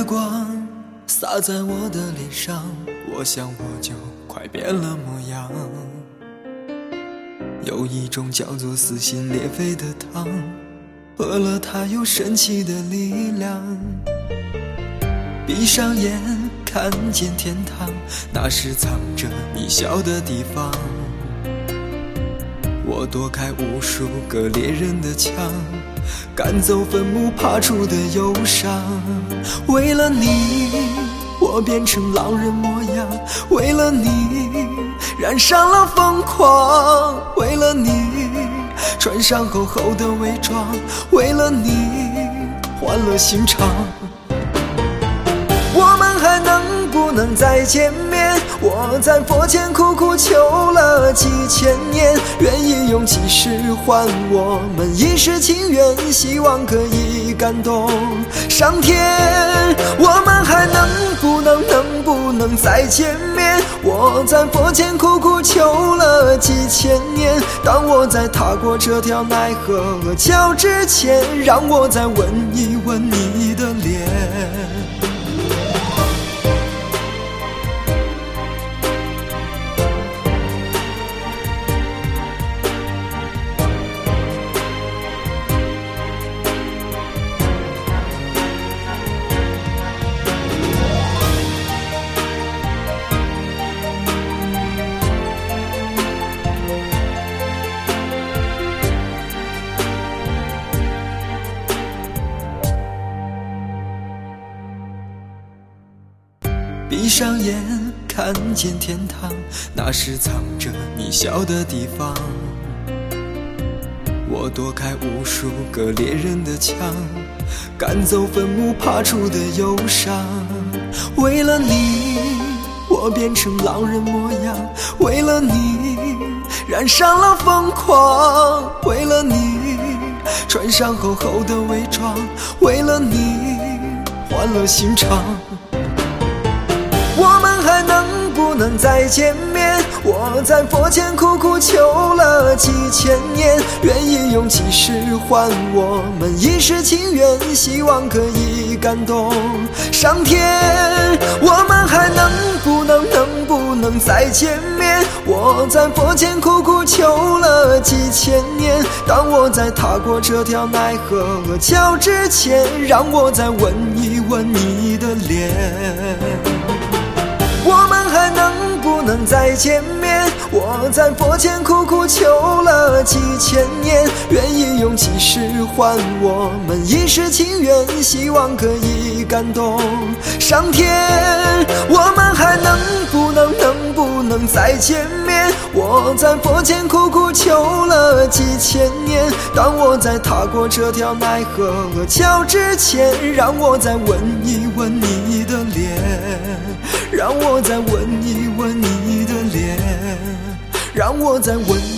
月光洒在我的脸上，我想我就快变了模样。有一种叫做撕心裂肺的汤，喝了它有神奇的力量。闭上眼看见天堂，那是藏着你笑的地方。我躲开无数个猎人的枪，赶走坟墓爬出的忧伤。为了你，我变成狼人模样；为了你，染上了疯狂；为了你，穿上厚厚的伪装；为了你，换了心肠。我们还能不能再见面？我在佛前苦苦求了几千年，愿意用几世换我们一世情缘，希望可以感动上天。我们还能不能能不能再见面？我在佛前苦苦求了几千年，当我在踏过这条奈何桥之前，让我再吻一吻你的脸。闭上眼看见天堂，那是藏着你笑的地方。我躲开无数个猎人的枪，赶走坟墓爬出的忧伤。为了你，我变成狼人模样；为了你，染上了疯狂；为了你，穿上厚厚的伪装；为了你，换了心肠。能不能再见面？我在佛前苦苦求了几千年，愿意用几世换我们一世情缘，希望可以感动上天。我们还能不能能不能再见面？我在佛前苦苦求了几千年，当我在踏过这条奈何桥之前，让我再吻一吻你的脸。再见面？我在佛前苦苦求了几千年，愿意用几世换我们一世情缘，希望可以感动上天。我们还能不能能不能再见面？我在佛前苦苦求了几千年，当我在踏过这条奈何桥之前，让我再吻一吻你的脸。让我再吻一吻你，让我再问。